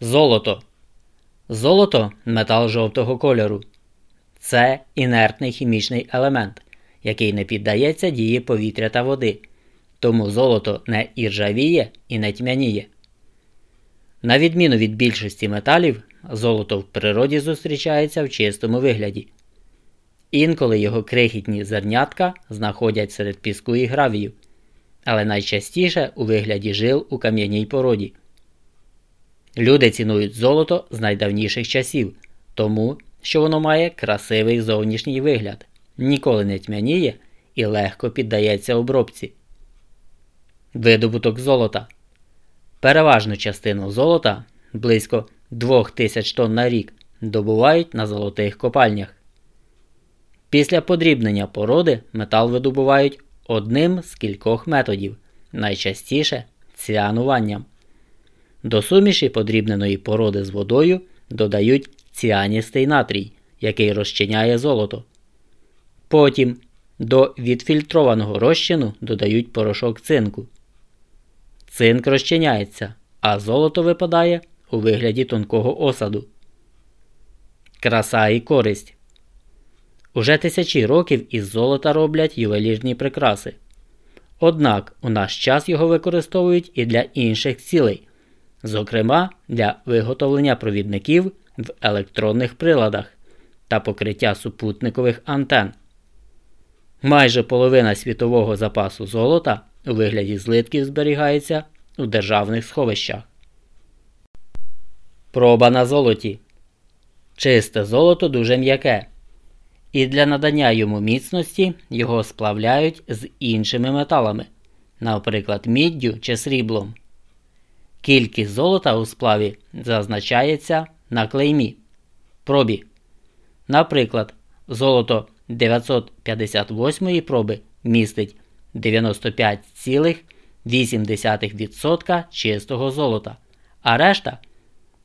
Золото. Золото метал жовтого кольору. Це інертний хімічний елемент, який не піддається дії повітря та води. Тому золото не іржавіє і не тьмяніє. На відміну від більшості металів, золото в природі зустрічається в чистому вигляді. Інколи його крихітні зернятка знаходять серед піску і гравію, але найчастіше у вигляді жил у кам'яній породі. Люди цінують золото з найдавніших часів, тому що воно має красивий зовнішній вигляд, ніколи не тьмяніє і легко піддається обробці. Видобуток золота. Переважну частину золота близько 2000 тонн на рік добувають на золотих копальнях. Після подрібнення породи метал видобувають одним з кількох методів, найчастіше цянуванням. До суміші подрібненої породи з водою додають ціаністий натрій, який розчиняє золото. Потім до відфільтрованого розчину додають порошок цинку. Цинк розчиняється, а золото випадає у вигляді тонкого осаду. Краса і користь. Уже тисячі років із золота роблять ювелірні прикраси. Однак у наш час його використовують і для інших цілей, зокрема для виготовлення провідників в електронних приладах та покриття супутникових антен. Майже половина світового запасу золота у вигляді злитків зберігається у державних сховищах. Проба на золоті. Чисте золото дуже м'яке. І для надання йому міцності його сплавляють з іншими металами, наприклад, міддю чи сріблом. Кількість золота у сплаві зазначається на клеймі пробі. Наприклад, золото 958 проби містить 95,8% чистого золота, а решта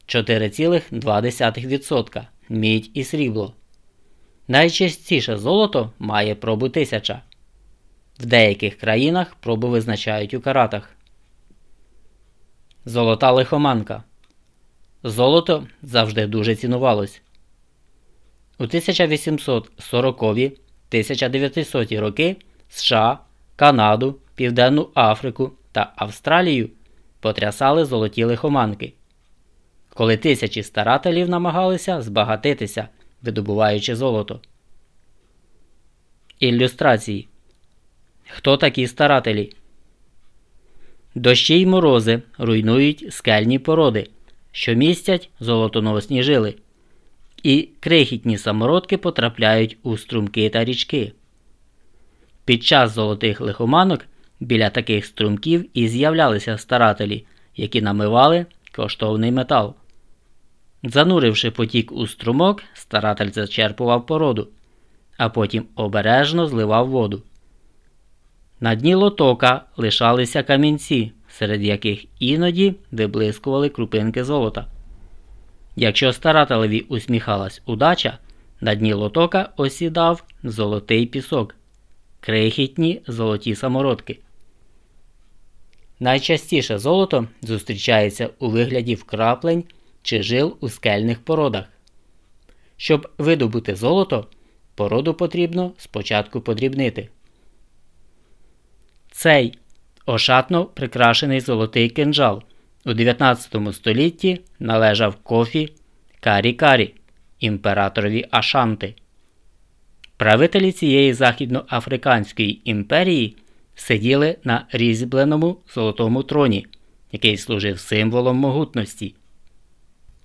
4,2% мідь і срібло. Найчастіше золото має пробу 1000. В деяких країнах пробу визначають у каратах. Золота лихоманка. Золото завжди дуже цінувалось. У 1840-1900 роки США, Канаду, Південну Африку та Австралію потрясали золоті лихоманки, коли тисячі старателів намагалися збагатитися, видобуваючи золото. Ілюстрації. Хто такі старателі? Дощі й морози руйнують скельні породи, що містять золотоносні жили, і крихітні самородки потрапляють у струмки та річки. Під час золотих лихоманок біля таких струмків і з'являлися старателі, які намивали коштовний метал. Зануривши потік у струмок, старатель зачерпував породу, а потім обережно зливав воду. На дні лотока лишалися камінці, серед яких іноді виблискували крупинки золота. Якщо старателеві усміхалась удача, на дні лотока осідав золотий пісок, крихітні золоті самородки. Найчастіше золото зустрічається у вигляді вкраплень чи жил у скельних породах. Щоб видобути золото, породу потрібно спочатку подрібнити. Цей ошатно прикрашений золотий кинджал у 19 столітті належав кофі Карі Карі, імператорові Ашанти. Правителі цієї західноафриканської імперії сиділи на різьбленому золотому троні, який служив символом могутності.